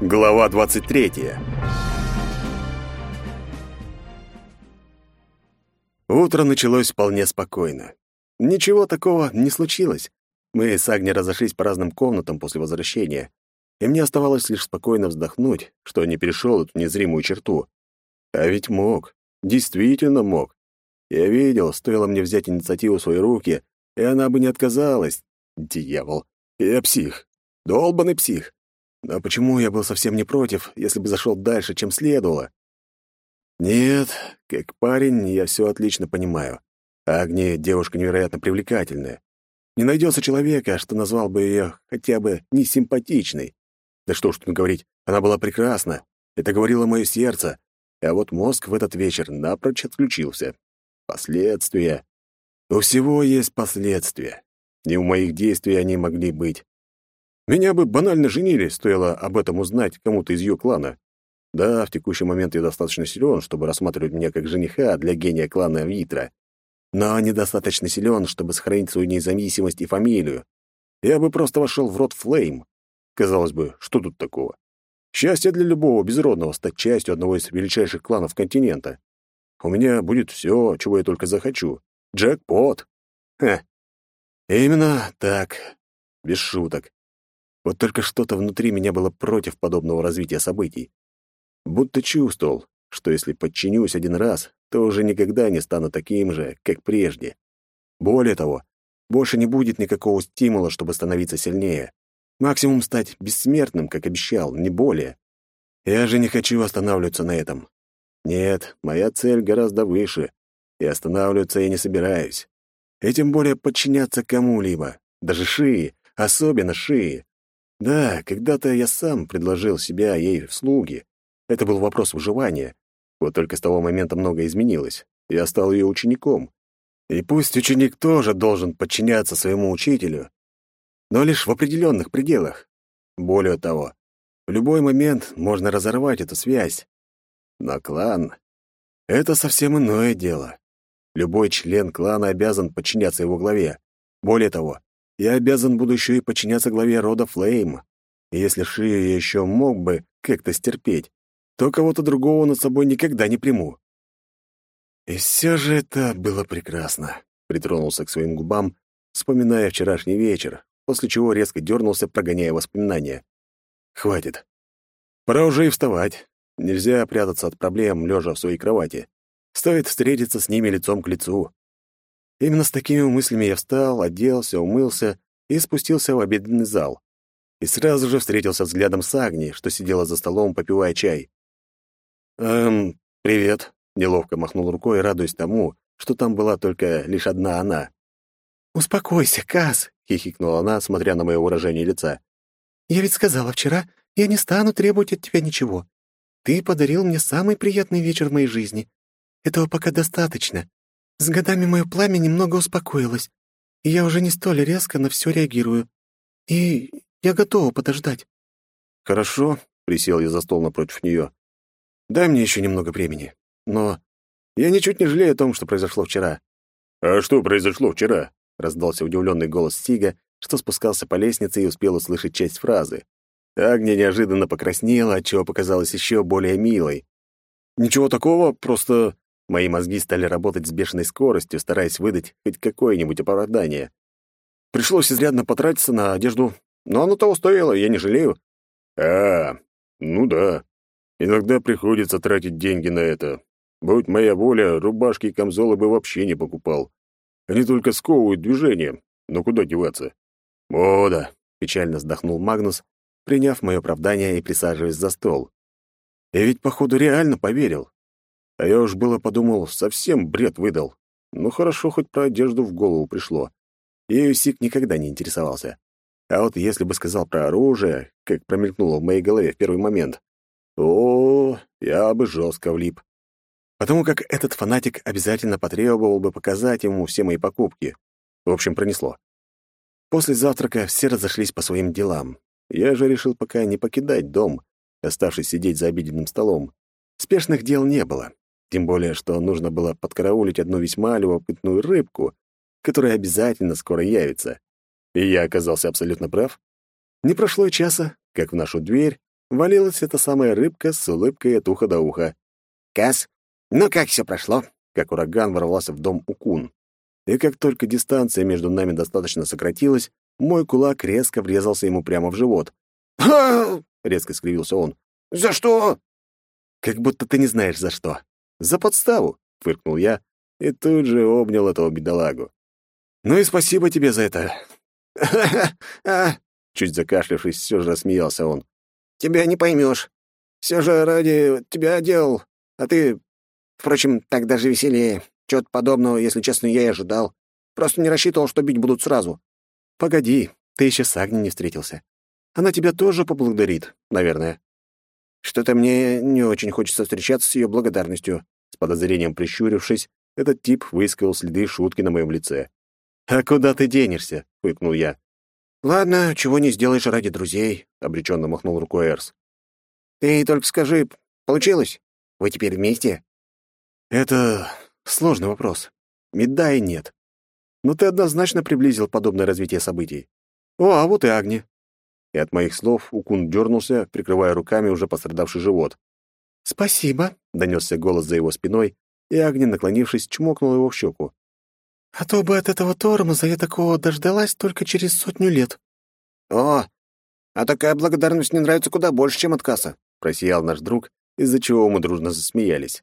Глава 23. Утро началось вполне спокойно. Ничего такого не случилось. Мы с Агни разошлись по разным комнатам после возвращения, и мне оставалось лишь спокойно вздохнуть, что не перешел эту незримую черту. А ведь мог. Действительно мог. Я видел, стоило мне взять инициативу в свои руки, и она бы не отказалась. Дьявол. Я псих. долбанный псих. Но почему я был совсем не против, если бы зашел дальше, чем следовало? Нет, как парень я все отлично понимаю. Агния — девушка невероятно привлекательная. Не найдется человека, что назвал бы ее хотя бы несимпатичной. Да что ж тут говорить, она была прекрасна. Это говорило мое сердце. А вот мозг в этот вечер напрочь отключился. Последствия. У всего есть последствия. И у моих действий они могли быть. Меня бы банально женили, стоило об этом узнать кому-то из ее клана. Да, в текущий момент я достаточно силен, чтобы рассматривать меня как жениха для гения клана Витра. Но недостаточно силен, чтобы сохранить свою независимость и фамилию. Я бы просто вошел в род Флейм. Казалось бы, что тут такого? Счастье для любого безродного стать частью одного из величайших кланов континента. У меня будет все, чего я только захочу. Джекпот. Ха. Именно так. Без шуток. Вот только что-то внутри меня было против подобного развития событий. Будто чувствовал, что если подчинюсь один раз, то уже никогда не стану таким же, как прежде. Более того, больше не будет никакого стимула, чтобы становиться сильнее. Максимум стать бессмертным, как обещал, не более. Я же не хочу останавливаться на этом. Нет, моя цель гораздо выше, и останавливаться я не собираюсь. И тем более подчиняться кому-либо, даже Шии, особенно Шии. Да, когда-то я сам предложил себя ей в слуги. Это был вопрос выживания. Вот только с того момента многое изменилось. Я стал ее учеником. И пусть ученик тоже должен подчиняться своему учителю, но лишь в определенных пределах. Более того, в любой момент можно разорвать эту связь. Но клан — это совсем иное дело. Любой член клана обязан подчиняться его главе. Более того, я обязан буду еще и подчиняться главе рода Флейм. И если Шию я еще мог бы как-то стерпеть, то кого-то другого над собой никогда не приму. И все же это было прекрасно. Притронулся к своим губам, вспоминая вчерашний вечер, после чего резко дернулся, прогоняя воспоминания. Хватит. Пора уже и вставать. Нельзя прятаться от проблем, лежа в своей кровати. Стоит встретиться с ними лицом к лицу. Именно с такими мыслями я встал, оделся, умылся и спустился в обеденный зал. И сразу же встретился взглядом с Агни, что сидела за столом, попивая чай. «Эм, привет», — неловко махнул рукой, радуясь тому, что там была только лишь одна она. «Успокойся, Каз», — хихикнула она, смотря на мое выражение лица. «Я ведь сказала вчера, я не стану требовать от тебя ничего. Ты подарил мне самый приятный вечер в моей жизни. Этого пока достаточно. С годами мое пламя немного успокоилось, и я уже не столь резко на все реагирую. И я готова подождать». «Хорошо», — присел я за стол напротив нее. «Дай мне еще немного времени. Но я ничуть не жалею о том, что произошло вчера». «А что произошло вчера?» — раздался удивленный голос Стига, что спускался по лестнице и успел услышать часть фразы. Агния неожиданно покраснела, отчего показалась еще более милой. «Ничего такого, просто Мои мозги стали работать с бешеной скоростью, стараясь выдать хоть какое-нибудь оправдание. Пришлось изрядно потратиться на одежду, но оно того стоило, я не жалею. А, ну да. Иногда приходится тратить деньги на это. Будь моя воля, рубашки и камзолы бы вообще не покупал. Они только сковывают движение. Но куда деваться? Мода, печально вздохнул Магнус, приняв мое оправдание и присаживаясь за стол. Я ведь, походу, реально поверил. А я уж было подумал, совсем бред выдал. Ну хорошо, хоть про одежду в голову пришло. Ею Сик никогда не интересовался. А вот если бы сказал про оружие, как промелькнуло в моей голове в первый момент, то я бы жестко влип. Потому как этот фанатик обязательно потребовал бы показать ему все мои покупки. В общем, пронесло. После завтрака все разошлись по своим делам. Я же решил пока не покидать дом, оставшись сидеть за обеденным столом. Спешных дел не было. Тем более, что нужно было подкараулить одну весьма любопытную рыбку, которая обязательно скоро явится. И я оказался абсолютно прав. Не прошло и часа, как в нашу дверь валилась эта самая рыбка с улыбкой от уха до уха. «Кас, ну как все прошло?» Как ураган ворвался в дом Укун. И как только дистанция между нами достаточно сократилась, мой кулак резко врезался ему прямо в живот. Резко скривился он. «За что?» «Как будто ты не знаешь, за что». «За подставу», — фыркнул я и тут же обнял этого бедолагу. «Ну и спасибо тебе за это». Чуть закашлявшись, все же рассмеялся он. «Тебя не поймешь. Все же ради тебя делал, а ты... Впрочем, так даже веселее. Чего-то подобного, если честно, я и ожидал. Просто не рассчитывал, что бить будут сразу». «Погоди, ты еще с Агней не встретился. Она тебя тоже поблагодарит, наверное». «Что-то мне не очень хочется встречаться с ее благодарностью». С подозрением прищурившись, этот тип выискал следы шутки на моем лице. «А куда ты денешься?» — фыркнул я. «Ладно, чего не сделаешь ради друзей», — обреченно махнул рукой Эрс. «Ты только скажи, получилось? Вы теперь вместе?» «Это сложный вопрос. И и нет. Но ты однозначно приблизил подобное развитие событий. О, а вот и Агни». И от моих слов Укун дернулся, прикрывая руками уже пострадавший живот. «Спасибо», — донесся голос за его спиной, и Агни, наклонившись, чмокнул его в щеку. А то бы от этого тормоза я такого дождалась только через сотню лет. О, а такая благодарность мне нравится куда больше, чем отказ. Просиял наш друг, из-за чего мы дружно засмеялись.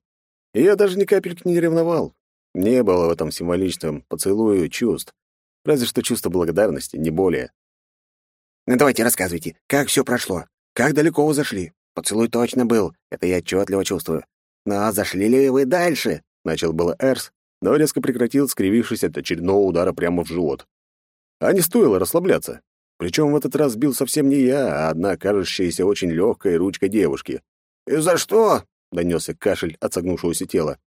И я даже ни капельки не ревновал. Не было в этом символичном поцелую чувств. Разве что чувство благодарности, не более. Ну давайте рассказывайте, как все прошло? Как далеко вы зашли? Поцелуй точно был, это я отчетливо чувствую. Но зашли ли вы дальше? Начал было Эрс, но резко прекратил, скривившись от очередного удара прямо в живот. А не стоило расслабляться. Причем в этот раз бил совсем не я, а одна кажущаяся очень легкая ручка девушки. «И за что?» — донесся кашель от согнувшегося тела.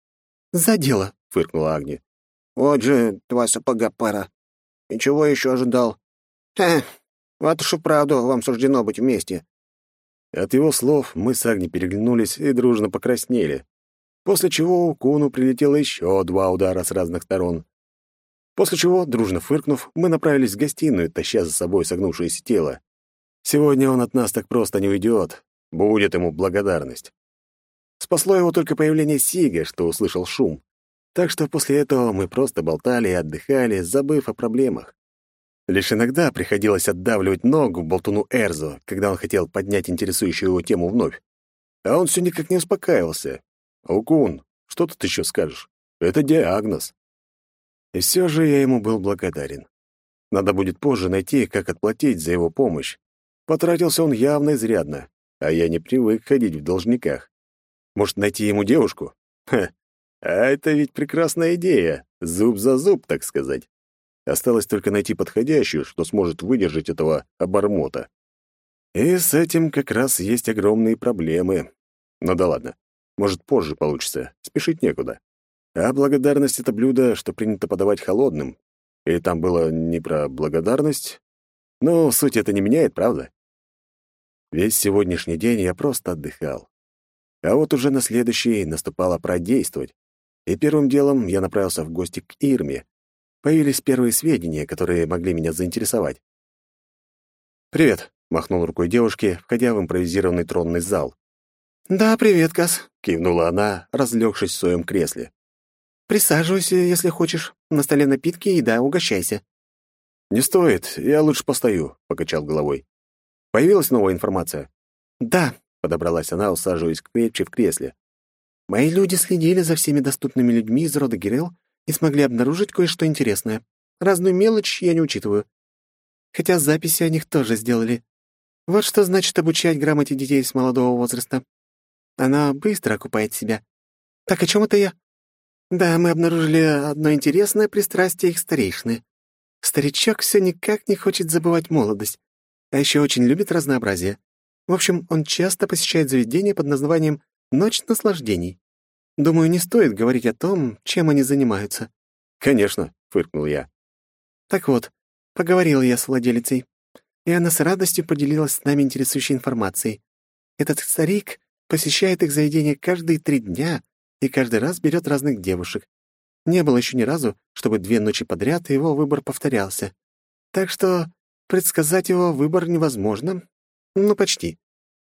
«За дело», — фыркнула Агни. «Вот же два сапога пара. И чего еще ожидал? Ха, вот уж и правду вам суждено быть вместе». От его слов мы с Агни переглянулись и дружно покраснели после чего у Куну прилетело еще два удара с разных сторон. После чего, дружно фыркнув, мы направились в гостиную, таща за собой согнувшееся тело. Сегодня он от нас так просто не уйдет. Будет ему благодарность. Спасло его только появление Сига, что услышал шум. Так что после этого мы просто болтали и отдыхали, забыв о проблемах. Лишь иногда приходилось отдавливать ногу болтуну Эрзу, когда он хотел поднять интересующую его тему вновь. А он все никак не успокаивался, «Укун, что тут еще скажешь? Это диагноз». И все же я ему был благодарен. Надо будет позже найти, как отплатить за его помощь. Потратился он явно изрядно, а я не привык ходить в должниках. Может, найти ему девушку? Ха, а это ведь прекрасная идея, зуб за зуб, так сказать. Осталось только найти подходящую, что сможет выдержать этого обормота. И с этим как раз есть огромные проблемы. Ну да ладно. Может, позже получится. Спешить некуда. А благодарность — это блюдо, что принято подавать холодным. Или там было не про благодарность? Но суть это не меняет, правда? Весь сегодняшний день я просто отдыхал. А вот уже на следующий наступало пора действовать. И первым делом я направился в гости к Ирме. Появились первые сведения, которые могли меня заинтересовать. «Привет», — махнул рукой девушке, входя в импровизированный тронный зал. «Да, привет, Кас», — кивнула она, разлегшись в своем кресле. «Присаживайся, если хочешь. На столе напитки и да, угощайся». «Не стоит, я лучше постою», — покачал головой. «Появилась новая информация?» «Да», — подобралась она, усаживаясь крепче в кресле. «Мои люди следили за всеми доступными людьми из рода Гирел и смогли обнаружить кое-что интересное. Разную мелочь я не учитываю. Хотя записи о них тоже сделали. Вот что значит обучать грамоте детей с молодого возраста. Она быстро окупает себя. Так о чем это я? Да, мы обнаружили одно интересное пристрастие их старейшины. Старичок все никак не хочет забывать молодость, а еще очень любит разнообразие. В общем, он часто посещает заведения под названием «Ночь наслаждений». Думаю, не стоит говорить о том, чем они занимаются. «Конечно», — фыркнул я. Так вот, поговорил я с владелицей, и она с радостью поделилась с нами интересующей информацией. Этот старик посещает их заведение каждые три дня и каждый раз берет разных девушек. Не было еще ни разу, чтобы две ночи подряд его выбор повторялся. Так что предсказать его выбор невозможно. Ну, почти.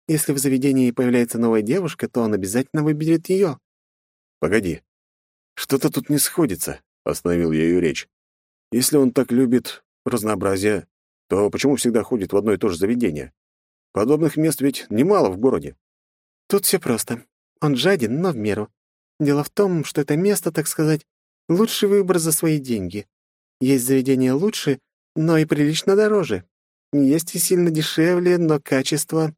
Если в заведении появляется новая девушка, то он обязательно выберет ее. Погоди. Что-то тут не сходится, остановил я ее речь. Если он так любит разнообразие, то почему всегда ходит в одно и то же заведение? Подобных мест ведь немало в городе. Тут все просто. Он жаден, но в меру. Дело в том, что это место, так сказать, лучший выбор за свои деньги. Есть заведения лучше, но и прилично дороже. Есть и сильно дешевле, но качество...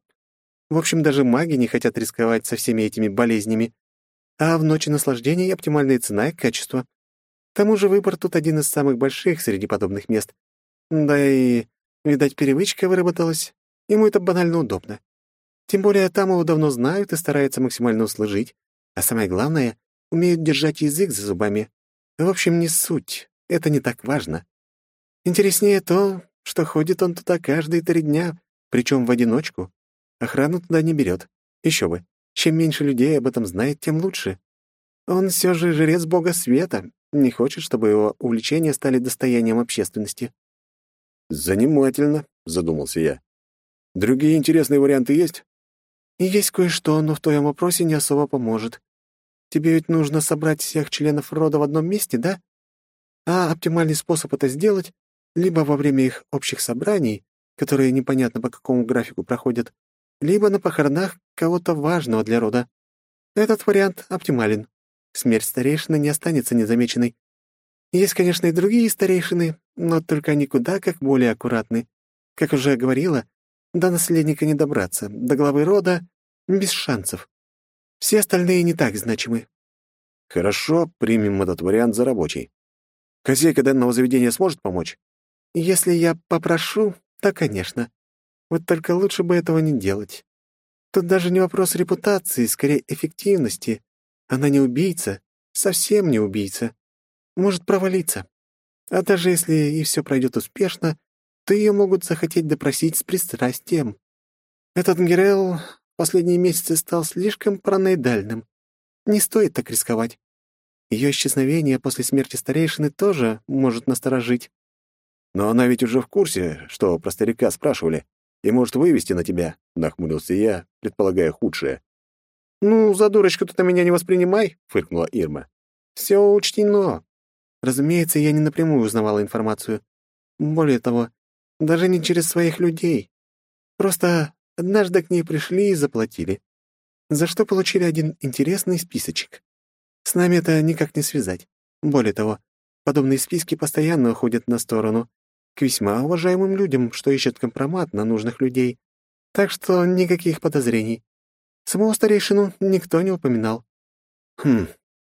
В общем, даже маги не хотят рисковать со всеми этими болезнями. А в ночи наслаждения оптимальная цена и качество. К тому же выбор тут один из самых больших среди подобных мест. Да и, видать, привычка выработалась. Ему это банально удобно. Тем более там его давно знают и стараются максимально услужить. А самое главное, умеют держать язык за зубами. В общем, не суть. Это не так важно. Интереснее то, что ходит он туда каждые три дня, причем в одиночку. Охрану туда не берет. Еще бы. Чем меньше людей об этом знает, тем лучше. Он все же жрец бога света, не хочет, чтобы его увлечения стали достоянием общественности. «Занимательно», — задумался я. «Другие интересные варианты есть?» «Есть кое-что, но в твоем вопросе не особо поможет. Тебе ведь нужно собрать всех членов рода в одном месте, да? А оптимальный способ это сделать либо во время их общих собраний, которые непонятно по какому графику проходят, либо на похоронах кого-то важного для рода. Этот вариант оптимален. Смерть старейшины не останется незамеченной. Есть, конечно, и другие старейшины, но только они куда как более аккуратны. Как уже говорила, до наследника не добраться, до главы рода — без шансов. Все остальные не так значимы. Хорошо, примем этот вариант за рабочий. Хозяйка данного заведения сможет помочь? Если я попрошу, то, конечно. Вот только лучше бы этого не делать. Тут даже не вопрос репутации, скорее эффективности. Она не убийца, совсем не убийца. Может провалиться. А даже если и все пройдет успешно, то ее могут захотеть допросить с пристрастием. Этот Герел последние месяцы стал слишком параноидальным. Не стоит так рисковать. Ее исчезновение после смерти старейшины тоже может насторожить. Но она ведь уже в курсе, что про старика спрашивали, и может вывести на тебя, — нахмурился я, предполагая худшее. «Ну, за дурочку ты меня не воспринимай», — фыркнула Ирма. «Все учтено. Разумеется, я не напрямую узнавала информацию. Более того, даже не через своих людей. Просто однажды к ней пришли и заплатили. За что получили один интересный списочек. С нами это никак не связать. Более того, подобные списки постоянно уходят на сторону, к весьма уважаемым людям, что ищут компромат на нужных людей. Так что никаких подозрений. Самого старейшину никто не упоминал. «Хм,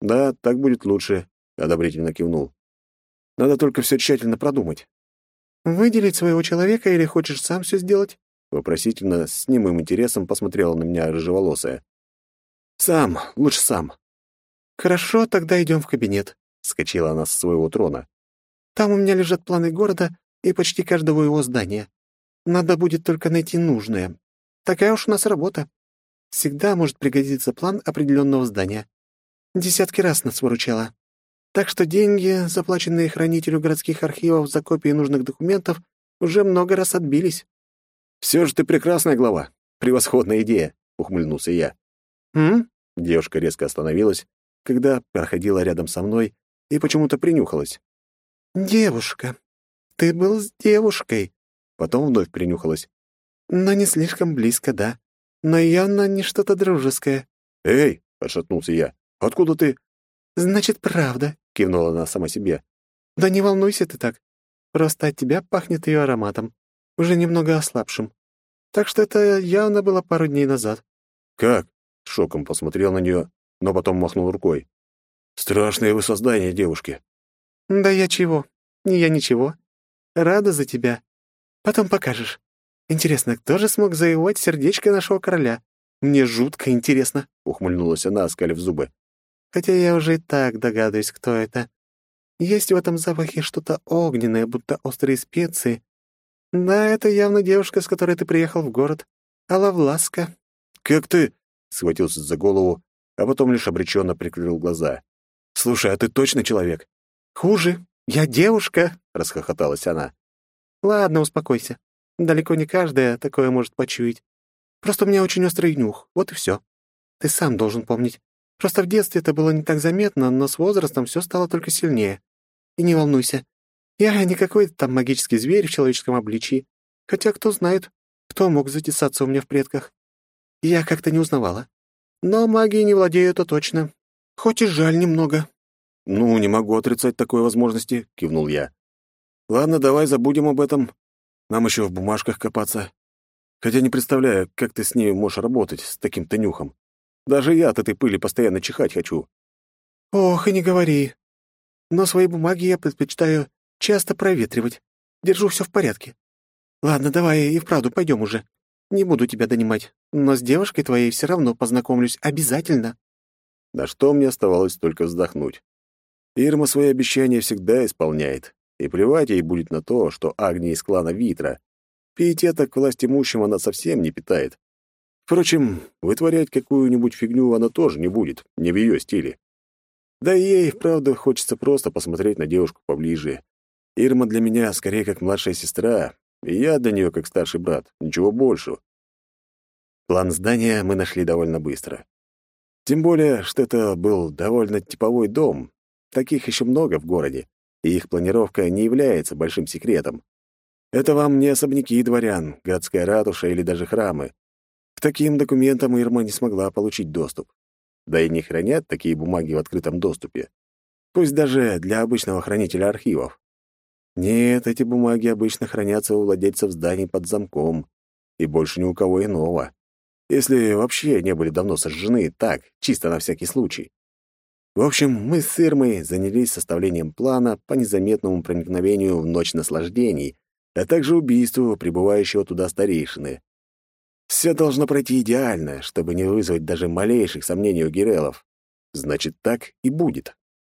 да, так будет лучше», — одобрительно кивнул. «Надо только все тщательно продумать». «Выделить своего человека или хочешь сам все сделать?» Вопросительно, с немым интересом посмотрела на меня рыжеволосая. «Сам, лучше сам». «Хорошо, тогда идем в кабинет», — скочила она с своего трона. «Там у меня лежат планы города и почти каждого его здания. Надо будет только найти нужное. Такая уж у нас работа. Всегда может пригодиться план определенного здания. Десятки раз нас выручала. Так что деньги, заплаченные хранителю городских архивов за копии нужных документов, уже много раз отбились. «Все же ты прекрасная глава. Превосходная идея», — ухмыльнулся я. «М?» Девушка резко остановилась, когда проходила рядом со мной и почему-то принюхалась. «Девушка, ты был с девушкой». Потом вновь принюхалась. «Но не слишком близко, да. Но явно не что-то дружеское». «Эй!» — отшатнулся я. «Откуда ты?» «Значит, правда», — кивнула она сама себе. «Да не волнуйся ты так. Просто от тебя пахнет ее ароматом, уже немного ослабшим. Так что это явно было пару дней назад». «Как?» — шоком посмотрел на нее, но потом махнул рукой. «Страшное вы создание, девушки». «Да я чего? Я ничего. Рада за тебя. Потом покажешь. Интересно, кто же смог завоевать сердечко нашего короля? Мне жутко интересно», — ухмыльнулась она, оскалив зубы. «Хотя я уже и так догадываюсь, кто это. Есть в этом запахе что-то огненное, будто острые специи. Да, это явно девушка, с которой ты приехал в город. Алавласка». «Как ты?» — схватился за голову, а потом лишь обреченно прикрыл глаза. «Слушай, а ты точно человек?» «Хуже. «Я девушка!» — расхохоталась она. «Ладно, успокойся. Далеко не каждая такое может почуять. Просто у меня очень острый нюх, вот и все. Ты сам должен помнить. Просто в детстве это было не так заметно, но с возрастом все стало только сильнее. И не волнуйся. Я не какой-то там магический зверь в человеческом обличии. Хотя кто знает, кто мог затесаться у меня в предках. Я как-то не узнавала. Но магией не владею, это точно. Хоть и жаль немного». «Ну, не могу отрицать такой возможности», — кивнул я. «Ладно, давай забудем об этом. Нам еще в бумажках копаться. Хотя не представляю, как ты с ней можешь работать, с таким-то нюхом. Даже я от этой пыли постоянно чихать хочу». «Ох, и не говори. Но свои бумаги я предпочитаю часто проветривать. Держу все в порядке. Ладно, давай и вправду пойдем уже. Не буду тебя донимать, но с девушкой твоей все равно познакомлюсь обязательно». Да что мне оставалось только вздохнуть. Ирма свои обещания всегда исполняет, и плевать ей будет на то, что Агния из клана Витра. Пиетета к власть имущим она совсем не питает. Впрочем, вытворять какую-нибудь фигню она тоже не будет, не в ее стиле. Да и ей, правда, хочется просто посмотреть на девушку поближе. Ирма для меня скорее как младшая сестра, и я для нее как старший брат, ничего большего. План здания мы нашли довольно быстро. Тем более, что это был довольно типовой дом. Таких еще много в городе, и их планировка не является большим секретом. Это вам не особняки дворян, городская ратуша или даже храмы. К таким документам Ирма не смогла получить доступ. Да и не хранят такие бумаги в открытом доступе. Пусть даже для обычного хранителя архивов. Нет, эти бумаги обычно хранятся у владельцев зданий под замком, и больше ни у кого иного. Если вообще не были давно сожжены, так, чисто на всякий случай. В общем, мы с Ирмой занялись составлением плана по незаметному проникновению в ночь наслаждений, а также убийству прибывающего туда старейшины. Все должно пройти идеально, чтобы не вызвать даже малейших сомнений у Гирелов. Значит, так и будет.